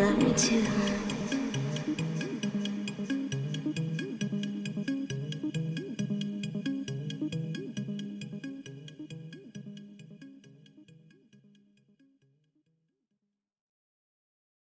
love me too.